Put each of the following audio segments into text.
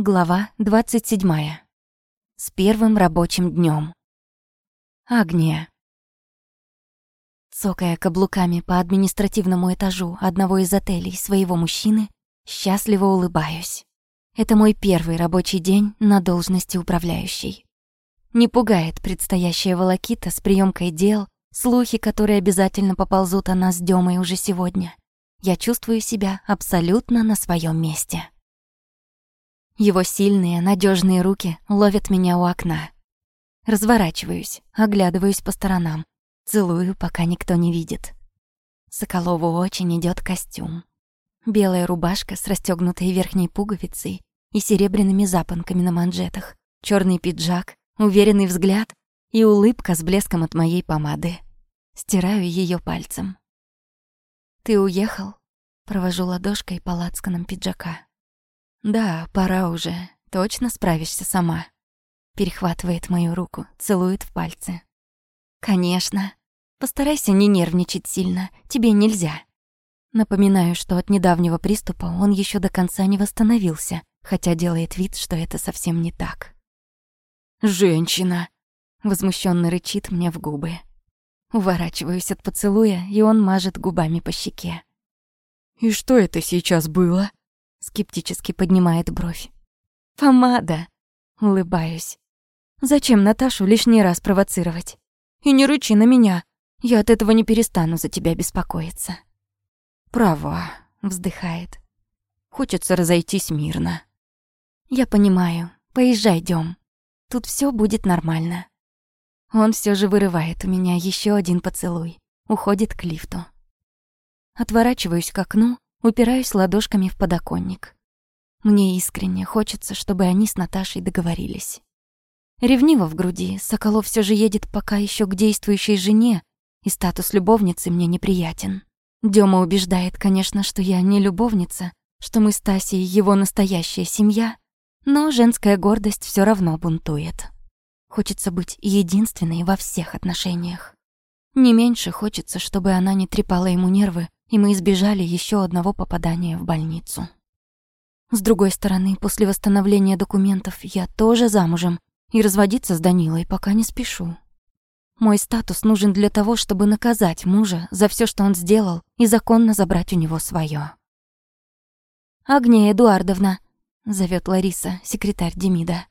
Глава 27. С первым рабочим днем. Агния. Цокая каблуками по административному этажу одного из отелей своего мужчины, счастливо улыбаюсь. Это мой первый рабочий день на должности управляющей. Не пугает предстоящая волокита с приемкой дел, слухи, которые обязательно поползут о нас с Дёмой уже сегодня. Я чувствую себя абсолютно на своем месте. Его сильные, надежные руки ловят меня у окна. Разворачиваюсь, оглядываюсь по сторонам, целую, пока никто не видит. Соколову очень идет костюм. Белая рубашка с расстегнутой верхней пуговицей и серебряными запонками на манжетах, черный пиджак, уверенный взгляд и улыбка с блеском от моей помады. Стираю ее пальцем. «Ты уехал?» Провожу ладошкой по лацканам пиджака. «Да, пора уже. Точно справишься сама». Перехватывает мою руку, целует в пальцы. «Конечно. Постарайся не нервничать сильно. Тебе нельзя». Напоминаю, что от недавнего приступа он еще до конца не восстановился, хотя делает вид, что это совсем не так. «Женщина!» — возмущенно рычит мне в губы. Уворачиваюсь от поцелуя, и он мажет губами по щеке. «И что это сейчас было?» Скептически поднимает бровь. «Помада!» Улыбаюсь. «Зачем Наташу лишний раз провоцировать? И не рычи на меня. Я от этого не перестану за тебя беспокоиться». «Права», — вздыхает. «Хочется разойтись мирно». «Я понимаю. Поезжай, Дём. Тут всё будет нормально». Он всё же вырывает у меня ещё один поцелуй. Уходит к лифту. Отворачиваюсь к окну упираюсь ладошками в подоконник. Мне искренне хочется, чтобы они с Наташей договорились. Ревниво в груди, Соколов все же едет пока еще к действующей жене, и статус любовницы мне неприятен. Дема убеждает, конечно, что я не любовница, что мы с Тасей его настоящая семья, но женская гордость все равно бунтует. Хочется быть единственной во всех отношениях. Не меньше хочется, чтобы она не трепала ему нервы и мы избежали еще одного попадания в больницу. С другой стороны, после восстановления документов я тоже замужем, и разводиться с Данилой пока не спешу. Мой статус нужен для того, чтобы наказать мужа за все, что он сделал, и законно забрать у него свое. «Агния Эдуардовна», — зовет Лариса, секретарь Демида.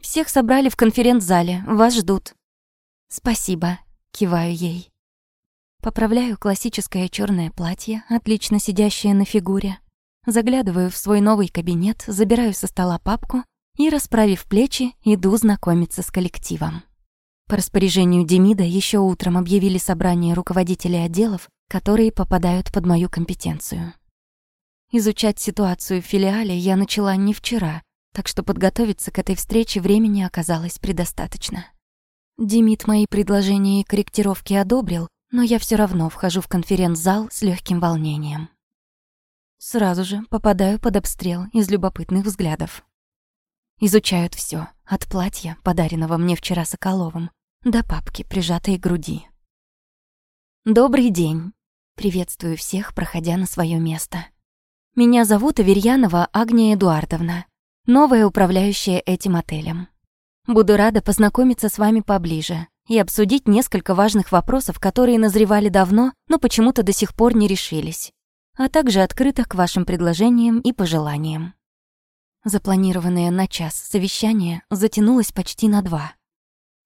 «Всех собрали в конференц-зале, вас ждут». «Спасибо», — киваю ей. Поправляю классическое черное платье, отлично сидящее на фигуре. Заглядываю в свой новый кабинет, забираю со стола папку и, расправив плечи, иду знакомиться с коллективом. По распоряжению Демида еще утром объявили собрание руководителей отделов, которые попадают под мою компетенцию. Изучать ситуацию в филиале я начала не вчера, так что подготовиться к этой встрече времени оказалось предостаточно. Демид мои предложения и корректировки одобрил, но я все равно вхожу в конференц-зал с легким волнением. Сразу же попадаю под обстрел из любопытных взглядов. Изучают все, от платья, подаренного мне вчера Соколовым, до папки, прижатой к груди. «Добрый день!» Приветствую всех, проходя на свое место. Меня зовут Аверьянова Агния Эдуардовна, новая управляющая этим отелем. Буду рада познакомиться с вами поближе, и обсудить несколько важных вопросов, которые назревали давно, но почему-то до сих пор не решились, а также открыто к вашим предложениям и пожеланиям. Запланированное на час совещание затянулось почти на два.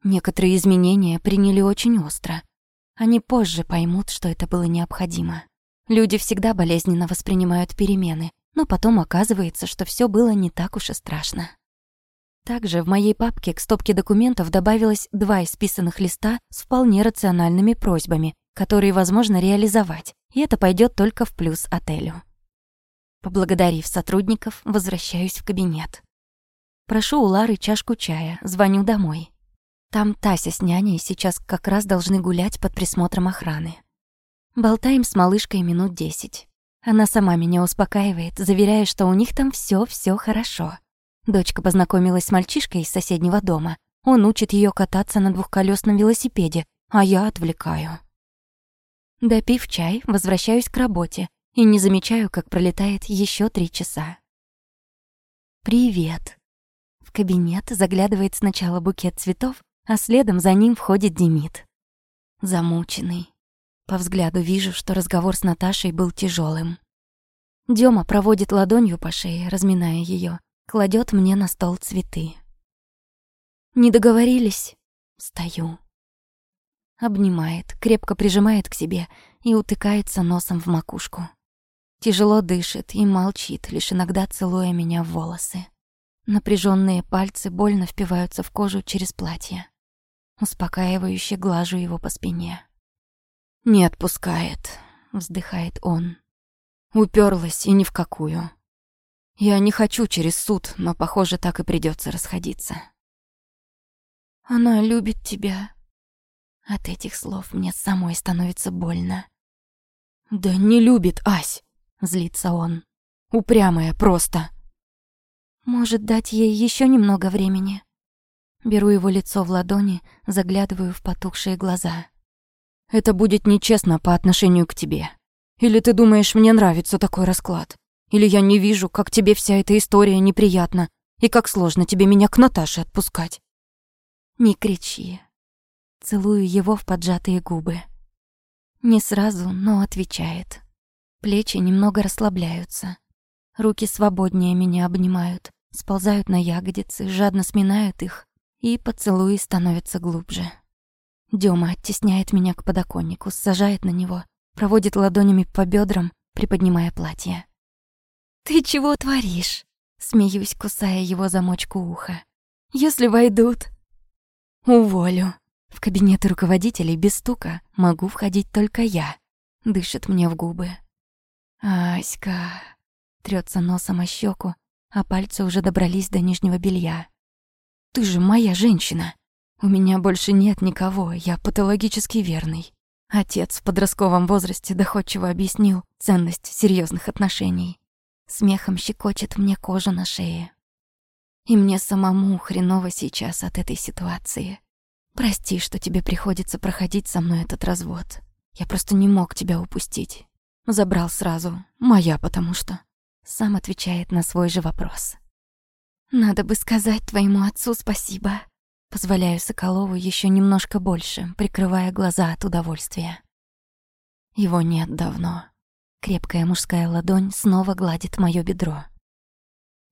Некоторые изменения приняли очень остро. Они позже поймут, что это было необходимо. Люди всегда болезненно воспринимают перемены, но потом оказывается, что все было не так уж и страшно. Также в моей папке к стопке документов добавилось два исписанных листа с вполне рациональными просьбами, которые возможно реализовать, и это пойдет только в плюс отелю. Поблагодарив сотрудников, возвращаюсь в кабинет. Прошу у Лары чашку чая, звоню домой. Там Тася с няней сейчас как раз должны гулять под присмотром охраны. Болтаем с малышкой минут десять. Она сама меня успокаивает, заверяя, что у них там все, все хорошо. Дочка познакомилась с мальчишкой из соседнего дома. Он учит ее кататься на двухколесном велосипеде, а я отвлекаю. Допив чай, возвращаюсь к работе и не замечаю, как пролетает еще три часа. «Привет», В кабинет заглядывает сначала букет цветов, а следом за ним входит Демид. Замученный. По взгляду вижу, что разговор с Наташей был тяжелым. Дема проводит ладонью по шее, разминая ее, кладет мне на стол цветы. Не договорились? Стою. Обнимает, крепко прижимает к себе и утыкается носом в макушку. Тяжело дышит и молчит, лишь иногда целуя меня в волосы. Напряженные пальцы больно впиваются в кожу через платье. Успокаивающе глажу его по спине. «Не отпускает», — вздыхает он. Уперлась и ни в какую. Я не хочу через суд, но, похоже, так и придется расходиться. Она любит тебя. От этих слов мне самой становится больно. Да не любит, Ась, злится он. Упрямая просто. Может, дать ей еще немного времени? Беру его лицо в ладони, заглядываю в потухшие глаза. Это будет нечестно по отношению к тебе. Или ты думаешь, мне нравится такой расклад? Или я не вижу, как тебе вся эта история неприятна, и как сложно тебе меня к Наташе отпускать? Не кричи. Целую его в поджатые губы. Не сразу, но отвечает. Плечи немного расслабляются. Руки свободнее меня обнимают, сползают на ягодицы, жадно сминают их, и поцелуи становятся глубже. Дема оттесняет меня к подоконнику, сажает на него, проводит ладонями по бедрам, приподнимая платье. «Ты чего творишь?» Смеюсь, кусая его замочку уха. «Если войдут...» «Уволю. В кабинеты руководителей без стука могу входить только я». Дышит мне в губы. «Аська...» Трется носом о щеку, а пальцы уже добрались до нижнего белья. «Ты же моя женщина!» У меня больше нет никого, я патологически верный. Отец в подростковом возрасте доходчиво объяснил ценность серьезных отношений. Смехом щекочет мне кожу на шее. И мне самому хреново сейчас от этой ситуации. Прости, что тебе приходится проходить со мной этот развод. Я просто не мог тебя упустить. Забрал сразу. Моя, потому что. Сам отвечает на свой же вопрос. Надо бы сказать твоему отцу спасибо. Позволяю Соколову еще немножко больше, прикрывая глаза от удовольствия. Его нет давно. Крепкая мужская ладонь снова гладит моё бедро.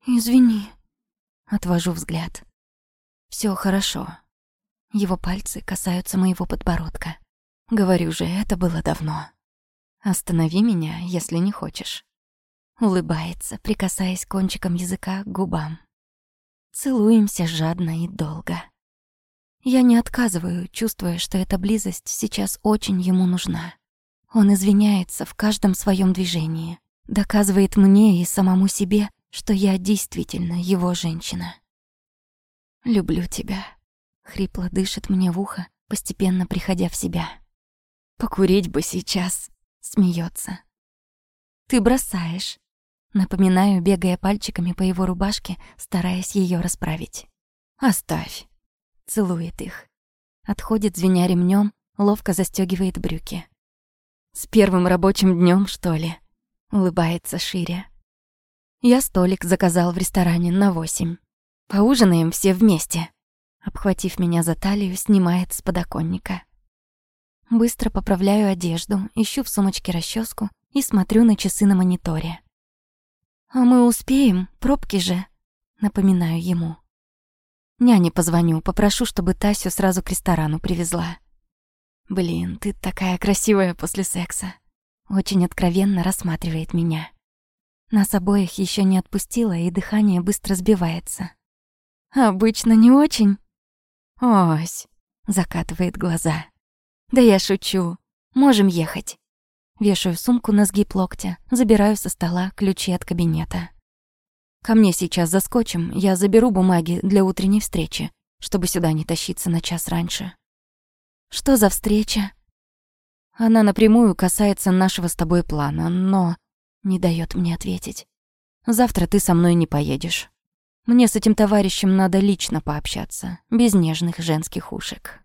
«Извини», — отвожу взгляд. Все хорошо». Его пальцы касаются моего подбородка. Говорю же, это было давно. «Останови меня, если не хочешь». Улыбается, прикасаясь кончиком языка к губам. Целуемся жадно и долго. Я не отказываю, чувствуя, что эта близость сейчас очень ему нужна. Он извиняется в каждом своем движении, доказывает мне и самому себе, что я действительно его женщина. «Люблю тебя», — хрипло дышит мне в ухо, постепенно приходя в себя. «Покурить бы сейчас», — смеется. «Ты бросаешь», — напоминаю, бегая пальчиками по его рубашке, стараясь ее расправить. «Оставь» целует их. Отходит, звеня ремнем, ловко застегивает брюки. «С первым рабочим днем, что ли?» Улыбается шире. «Я столик заказал в ресторане на восемь. Поужинаем все вместе». Обхватив меня за талию, снимает с подоконника. Быстро поправляю одежду, ищу в сумочке расческу и смотрю на часы на мониторе. «А мы успеем, пробки же», — напоминаю ему. Няне позвоню, попрошу, чтобы Тасю сразу к ресторану привезла. Блин, ты такая красивая после секса. Очень откровенно рассматривает меня. Нас обоих еще не отпустила, и дыхание быстро сбивается. Обычно не очень. Ось, закатывает глаза. Да я шучу. Можем ехать. Вешаю сумку на сгиб локтя, забираю со стола ключи от кабинета. Ко мне сейчас заскочим, я заберу бумаги для утренней встречи, чтобы сюда не тащиться на час раньше. Что за встреча? Она напрямую касается нашего с тобой плана, но не дает мне ответить. Завтра ты со мной не поедешь. Мне с этим товарищем надо лично пообщаться, без нежных женских ушек.